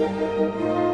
Música